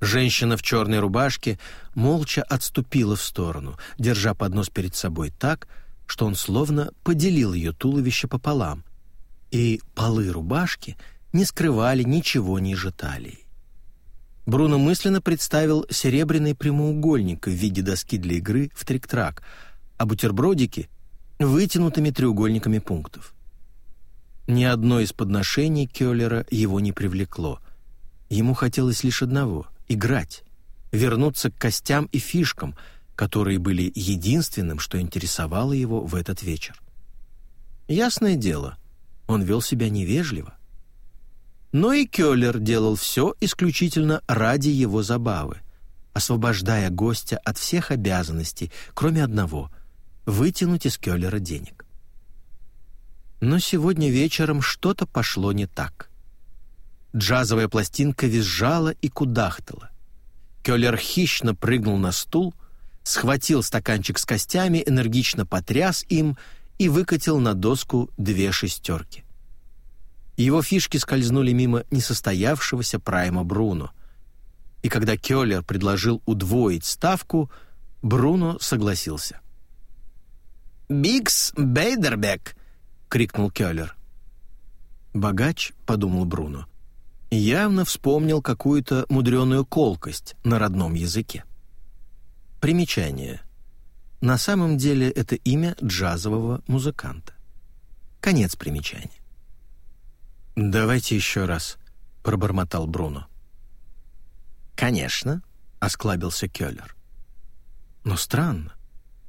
Женщина в черной рубашке молча отступила в сторону, держа поднос перед собой так, что он словно поделил ее туловище пополам, и полы рубашки не скрывали ничего ниже талии. Бруно мысленно представил серебряный прямоугольник в виде доски для игры в трик-трак, а бутербродики — вытянутыми треугольниками пунктов. Ни одно из подношений Кёллера его не привлекло. Ему хотелось лишь одного — играть, вернуться к костям и фишкам, которые были единственным, что интересовало его в этот вечер. Ясное дело, он вел себя невежливо. Но и Кёллер делал все исключительно ради его забавы, освобождая гостя от всех обязанностей, кроме одного — вытянуть из Кёллера денег. Но сегодня вечером что-то пошло не так. Джазовая пластинка визжала и кудахтала. Кёллер хищно прыгнул на стул, схватил стаканчик с костями, энергично потряс им и выкатил на доску две шестерки. Его фишки скользнули мимо несостоявшегося прайма Бруно. И когда Кёллер предложил удвоить ставку, Бруно согласился. «Бикс Бейдербек!» — крикнул Кёллер. «Богач», — подумал Бруно, явно вспомнил какую-то мудреную колкость на родном языке. Примечание. На самом деле это имя джазового музыканта. Конец примечания. «Давайте еще раз», — пробормотал Бруно. «Конечно», — осклабился Кёллер. Но странно.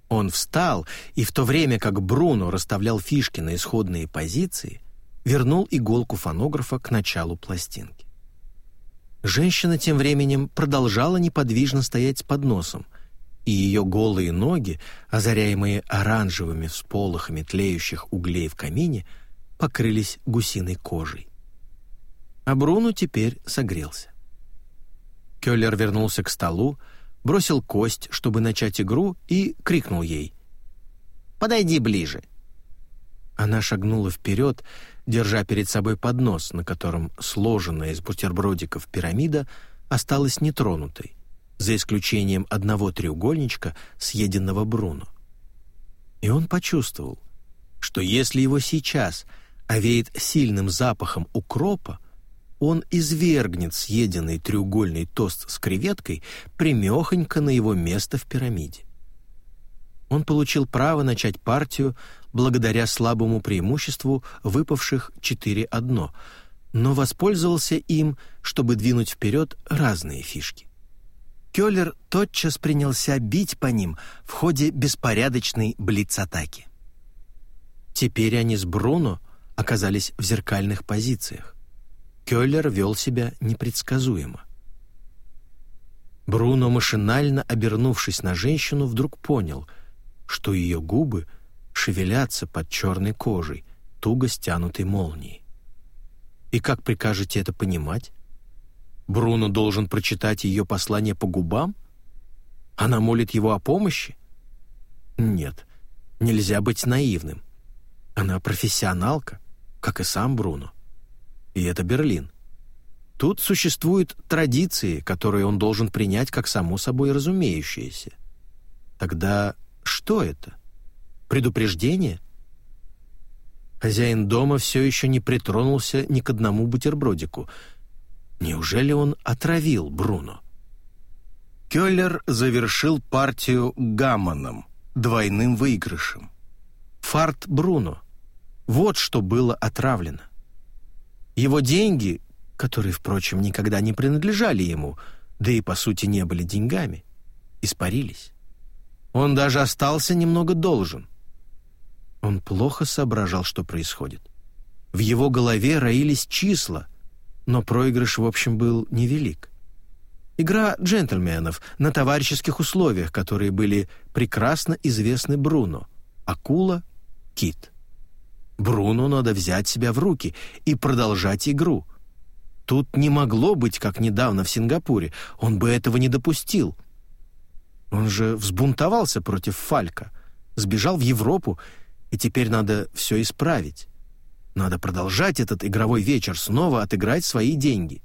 Он встал, и в то время как Бруно расставлял фишки на исходные позиции, вернул иголку фонографа к началу пластинки. Женщина тем временем продолжала неподвижно стоять с подносом, и ее голые ноги, озаряемые оранжевыми всполохами тлеющих углей в камине, покрылись гусиной кожей. А Бруно теперь согрелся. Келлер вернулся к столу, бросил кость, чтобы начать игру, и крикнул ей «Подойди ближе». Она шагнула вперед, держа перед собой поднос, на котором сложенная из бутербродиков пирамида осталась нетронутой, за исключением одного треугольничка, съеденного Бруно. И он почувствовал, что если его сейчас овеет сильным запахом укропа, он извергнет съеденный треугольный тост с креветкой примехонько на его место в пирамиде. Он получил право начать партию благодаря слабому преимуществу выпавших 4-1, но воспользовался им, чтобы двинуть вперед разные фишки. Келлер тотчас принялся бить по ним в ходе беспорядочной блиц-атаки. Теперь они с Бруно оказались в зеркальных позициях. Келлер вел себя непредсказуемо. Бруно, машинально обернувшись на женщину, вдруг понял, что ее губы шевелятся под черной кожей, туго стянутой молнией. И как прикажете это понимать? Бруно должен прочитать ее послание по губам? Она молит его о помощи? Нет, нельзя быть наивным. Она профессионалка, как и сам Бруно и это Берлин. Тут существуют традиции, которые он должен принять как само собой разумеющиеся. Тогда что это? Предупреждение? Хозяин дома все еще не притронулся ни к одному бутербродику. Неужели он отравил Бруно? Келлер завершил партию гаммоном, двойным выигрышем. Фарт Бруно. Вот что было отравлено. Его деньги, которые, впрочем, никогда не принадлежали ему, да и, по сути, не были деньгами, испарились. Он даже остался немного должен. Он плохо соображал, что происходит. В его голове роились числа, но проигрыш, в общем, был невелик. Игра джентльменов на товарищеских условиях, которые были прекрасно известны Бруно. Акула, кит. Бруно надо взять себя в руки и продолжать игру. Тут не могло быть, как недавно в Сингапуре. Он бы этого не допустил. Он же взбунтовался против Фалька, сбежал в Европу, и теперь надо все исправить. Надо продолжать этот игровой вечер, снова отыграть свои деньги.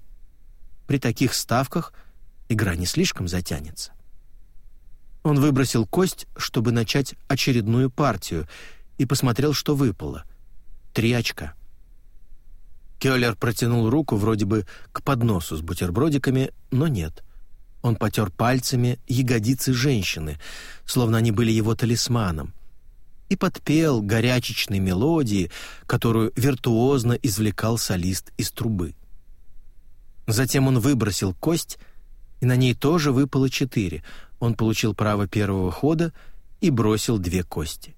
При таких ставках игра не слишком затянется. Он выбросил кость, чтобы начать очередную партию, и посмотрел, что выпало — Три очка. Келлер протянул руку вроде бы к подносу с бутербродиками, но нет. Он потер пальцами ягодицы женщины, словно они были его талисманом, и подпел горячечной мелодии, которую виртуозно извлекал солист из трубы. Затем он выбросил кость, и на ней тоже выпало четыре, он получил право первого хода и бросил две кости.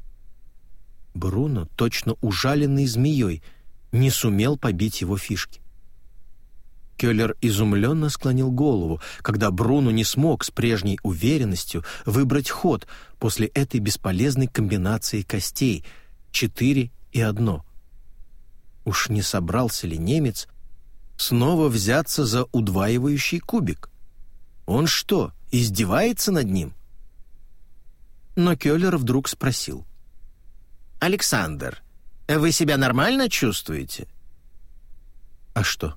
Бруно, точно ужаленный змеей, не сумел побить его фишки. Келлер изумленно склонил голову, когда Бруно не смог с прежней уверенностью выбрать ход после этой бесполезной комбинации костей — четыре и одно. Уж не собрался ли немец снова взяться за удваивающий кубик? Он что, издевается над ним? Но Келлер вдруг спросил. «Александр, вы себя нормально чувствуете?» «А что?»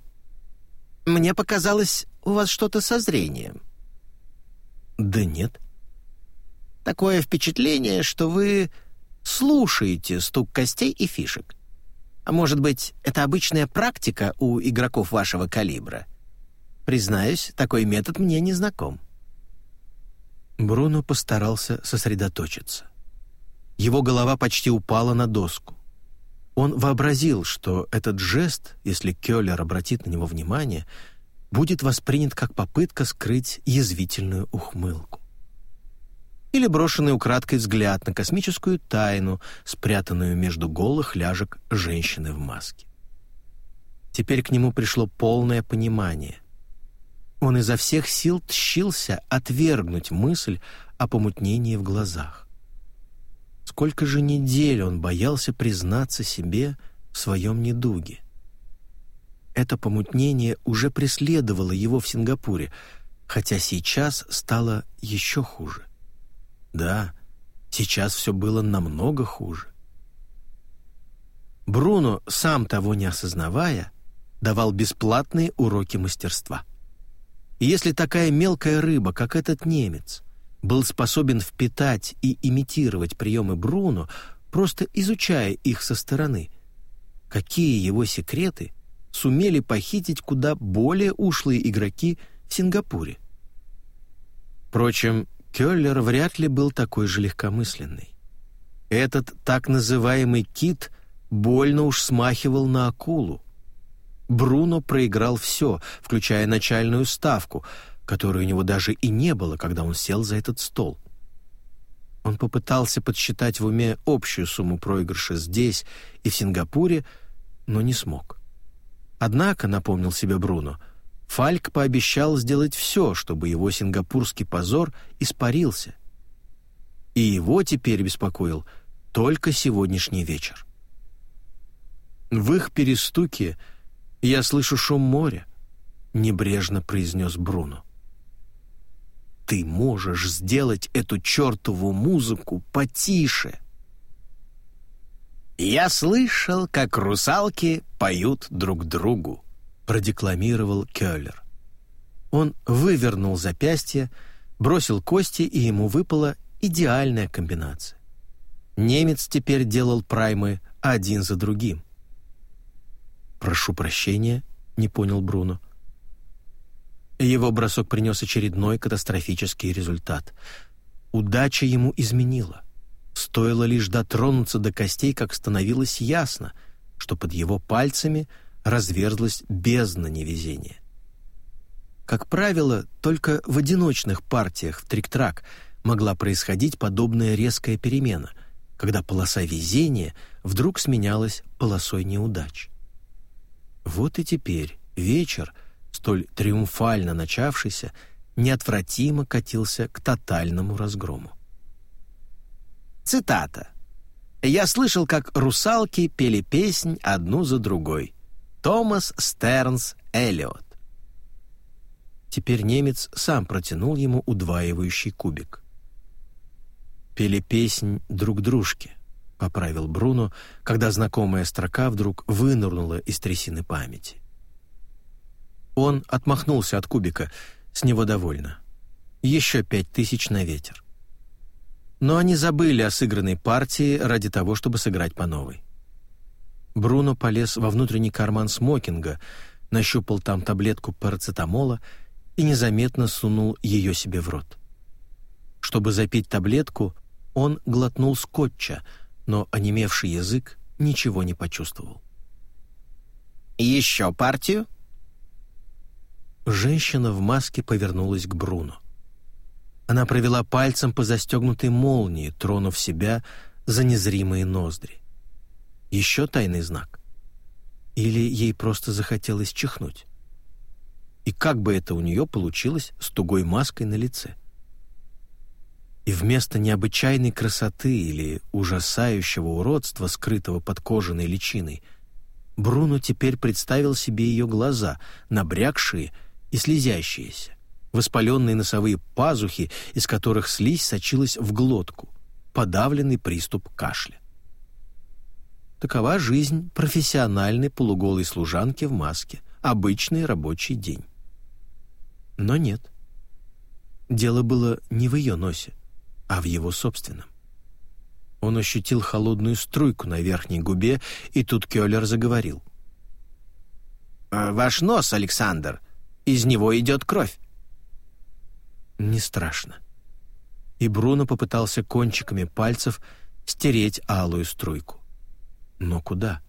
Мне показалось, у вас что-то со зрением». «Да нет». «Такое впечатление, что вы слушаете стук костей и фишек. А может быть, это обычная практика у игроков вашего калибра? Признаюсь, такой метод мне не знаком». Бруно постарался сосредоточиться. Его голова почти упала на доску. Он вообразил, что этот жест, если Кёллер обратит на него внимание, будет воспринят как попытка скрыть язвительную ухмылку. Или брошенный украдкой взгляд на космическую тайну, спрятанную между голых ляжек женщины в маске. Теперь к нему пришло полное понимание. Он изо всех сил тщился отвергнуть мысль о помутнении в глазах. Сколько же недель он боялся признаться себе в своем недуге. Это помутнение уже преследовало его в Сингапуре, хотя сейчас стало еще хуже. Да, сейчас все было намного хуже. Бруно, сам того не осознавая, давал бесплатные уроки мастерства. И если такая мелкая рыба, как этот немец, был способен впитать и имитировать приемы Бруно, просто изучая их со стороны. Какие его секреты сумели похитить куда более ушлые игроки в Сингапуре? Впрочем, Келлер вряд ли был такой же легкомысленный. Этот так называемый «кит» больно уж смахивал на акулу. Бруно проиграл все, включая начальную ставку — которой у него даже и не было, когда он сел за этот стол. Он попытался подсчитать в уме общую сумму проигрыша здесь и в Сингапуре, но не смог. Однако, напомнил себе Бруно, Фальк пообещал сделать все, чтобы его сингапурский позор испарился. И его теперь беспокоил только сегодняшний вечер. В их перестуке я слышу шум моря, небрежно произнес Бруно ты можешь сделать эту чертову музыку потише?» «Я слышал, как русалки поют друг другу», — продекламировал Кёллер. Он вывернул запястье, бросил кости, и ему выпала идеальная комбинация. Немец теперь делал праймы один за другим. «Прошу прощения», — не понял Бруно. — его бросок принес очередной катастрофический результат. Удача ему изменила. Стоило лишь дотронуться до костей, как становилось ясно, что под его пальцами разверзлась бездна невезения. Как правило, только в одиночных партиях в трик-трак могла происходить подобная резкая перемена, когда полоса везения вдруг сменялась полосой неудач. Вот и теперь вечер — столь триумфально начавшийся, неотвратимо катился к тотальному разгрому. Цитата. «Я слышал, как русалки пели песнь одну за другой. Томас Стернс Эллиот». Теперь немец сам протянул ему удваивающий кубик. «Пели песнь друг дружке», — поправил Бруно, когда знакомая строка вдруг вынырнула из трясины памяти. Он отмахнулся от кубика, с него довольно. Еще пять тысяч на ветер. Но они забыли о сыгранной партии ради того, чтобы сыграть по новой. Бруно полез во внутренний карман смокинга, нащупал там таблетку парацетамола и незаметно сунул ее себе в рот. Чтобы запить таблетку, он глотнул скотча, но онемевший язык ничего не почувствовал. «Еще партию?» Женщина в маске повернулась к Бруно. Она провела пальцем по застегнутой молнии, тронув себя за незримые ноздри. Еще тайный знак? Или ей просто захотелось чихнуть? И как бы это у нее получилось с тугой маской на лице? И вместо необычайной красоты или ужасающего уродства, скрытого под кожаной личиной, Бруно теперь представил себе ее глаза, набрякшие и слезящиеся, воспаленные носовые пазухи, из которых слизь сочилась в глотку, подавленный приступ кашля. Такова жизнь профессиональной полуголой служанки в маске, обычный рабочий день. Но нет. Дело было не в ее носе а в его собственном. Он ощутил холодную струйку на верхней губе, и тут Кёллер заговорил. «А «Ваш нос, Александр, из него идет кровь». Не страшно. И Бруно попытался кончиками пальцев стереть алую струйку. Но куда?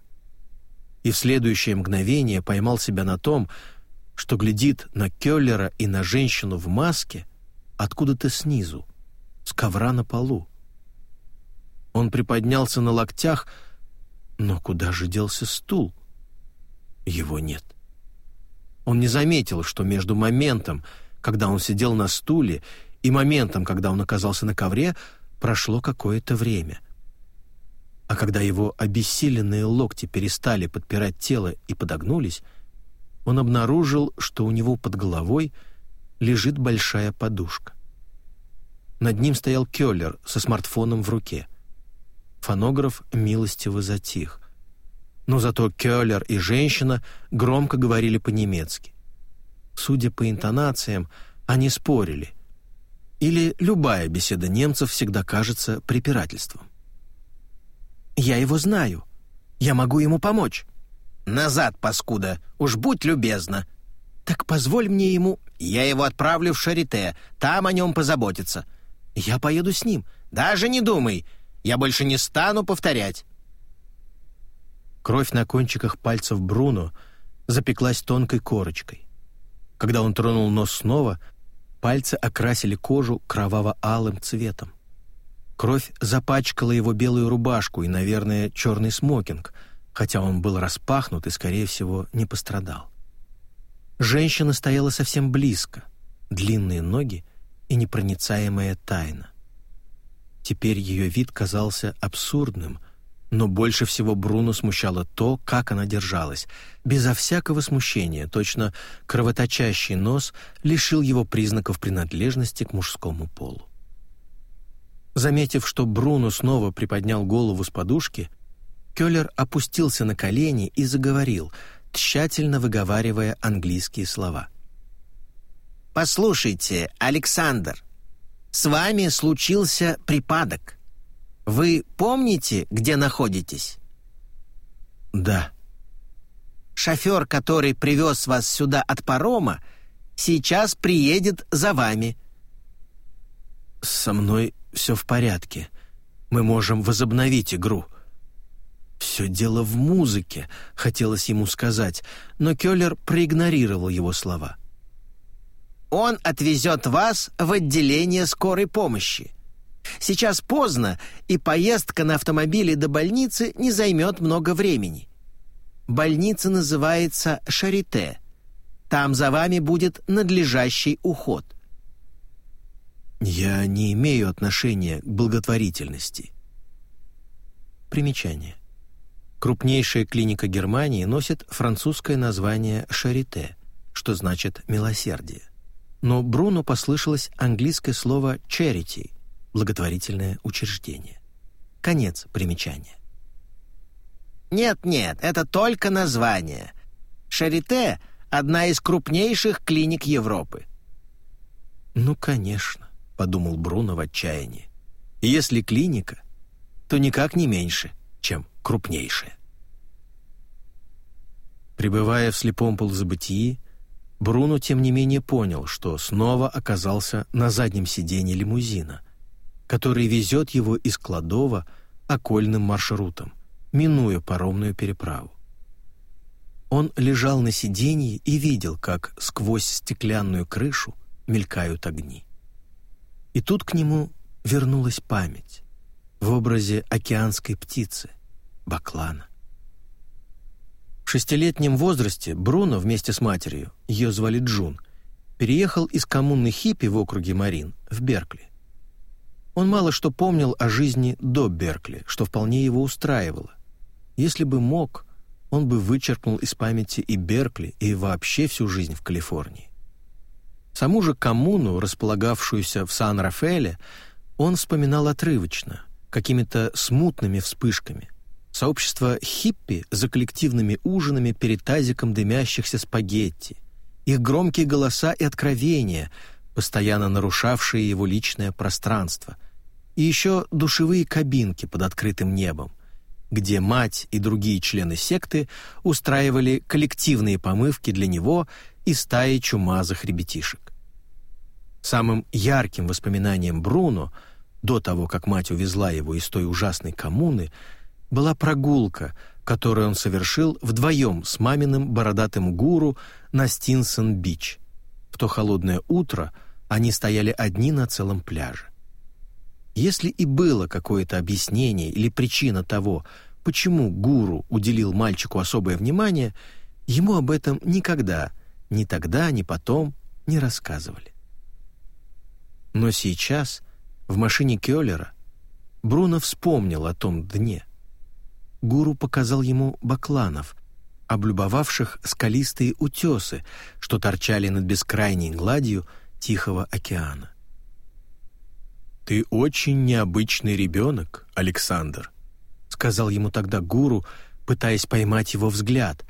И в следующее мгновение поймал себя на том, что глядит на Кёллера и на женщину в маске откуда-то снизу, с ковра на полу. Он приподнялся на локтях, но куда же делся стул? Его нет. Он не заметил, что между моментом, когда он сидел на стуле, и моментом, когда он оказался на ковре, прошло какое-то время. А когда его обессиленные локти перестали подпирать тело и подогнулись, он обнаружил, что у него под головой лежит большая подушка. Над ним стоял Кёллер со смартфоном в руке. Фонограф милостиво затих. Но зато Кёллер и женщина громко говорили по-немецки. Судя по интонациям, они спорили. Или любая беседа немцев всегда кажется препирательством. «Я его знаю. Я могу ему помочь». «Назад, паскуда! Уж будь любезна!» «Так позволь мне ему...» «Я его отправлю в Шарите, там о нем позаботятся. Я поеду с ним. Даже не думай. Я больше не стану повторять. Кровь на кончиках пальцев Бруно запеклась тонкой корочкой. Когда он тронул нос снова, пальцы окрасили кожу кроваво-алым цветом. Кровь запачкала его белую рубашку и, наверное, черный смокинг, хотя он был распахнут и, скорее всего, не пострадал. Женщина стояла совсем близко. Длинные ноги и непроницаемая тайна. Теперь ее вид казался абсурдным, но больше всего Бруно смущало то, как она держалась. Безо всякого смущения, точно кровоточащий нос лишил его признаков принадлежности к мужскому полу. Заметив, что Бруно снова приподнял голову с подушки, Кёллер опустился на колени и заговорил, тщательно выговаривая английские слова. «Послушайте, Александр, с вами случился припадок. Вы помните, где находитесь?» «Да». «Шофер, который привез вас сюда от парома, сейчас приедет за вами». «Со мной все в порядке. Мы можем возобновить игру». «Все дело в музыке», — хотелось ему сказать, но Келлер проигнорировал его слова. Он отвезет вас в отделение скорой помощи. Сейчас поздно, и поездка на автомобиле до больницы не займет много времени. Больница называется Шарите. Там за вами будет надлежащий уход. Я не имею отношения к благотворительности. Примечание. Крупнейшая клиника Германии носит французское название «Шарите», что значит «милосердие» но Бруно послышалось английское слово «charity» — благотворительное учреждение. Конец примечания. «Нет-нет, это только название. Шарите — одна из крупнейших клиник Европы». «Ну, конечно», — подумал Бруно в отчаянии. «Если клиника, то никак не меньше, чем крупнейшая». Пребывая в слепом полузабытии, Бруно, тем не менее, понял, что снова оказался на заднем сиденье лимузина, который везет его из Кладова окольным маршрутом, минуя паромную переправу. Он лежал на сиденье и видел, как сквозь стеклянную крышу мелькают огни. И тут к нему вернулась память в образе океанской птицы, баклана. В шестилетнем возрасте Бруно вместе с матерью, ее звали Джун, переехал из коммуны хиппи в округе Марин в Беркли. Он мало что помнил о жизни до Беркли, что вполне его устраивало. Если бы мог, он бы вычеркнул из памяти и Беркли, и вообще всю жизнь в Калифорнии. Саму же коммуну, располагавшуюся в Сан-Рафаэле, он вспоминал отрывочно, какими-то смутными вспышками. Сообщество хиппи за коллективными ужинами перед тазиком дымящихся спагетти, их громкие голоса и откровения, постоянно нарушавшие его личное пространство, и еще душевые кабинки под открытым небом, где мать и другие члены секты устраивали коллективные помывки для него и стаи чумазых ребятишек. Самым ярким воспоминанием Бруно, до того, как мать увезла его из той ужасной коммуны, была прогулка, которую он совершил вдвоем с маминым бородатым гуру на Стинсон-Бич. В то холодное утро они стояли одни на целом пляже. Если и было какое-то объяснение или причина того, почему гуру уделил мальчику особое внимание, ему об этом никогда, ни тогда, ни потом не рассказывали. Но сейчас, в машине Кёллера, Бруно вспомнил о том дне. Гуру показал ему бакланов, облюбовавших скалистые утесы, что торчали над бескрайней гладью Тихого океана. «Ты очень необычный ребенок, Александр», — сказал ему тогда гуру, пытаясь поймать его взгляд,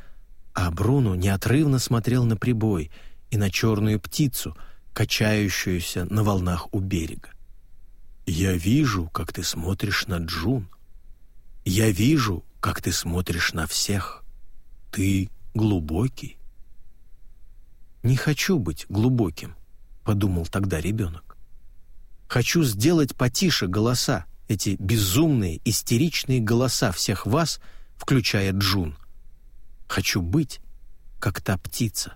а Бруно неотрывно смотрел на прибой и на черную птицу, качающуюся на волнах у берега. «Я вижу, как ты смотришь на Джун. Я вижу, как ты смотришь на всех. Ты глубокий». «Не хочу быть глубоким», — подумал тогда ребенок. Хочу сделать потише голоса, эти безумные, истеричные голоса всех вас, включая Джун. Хочу быть, как та птица.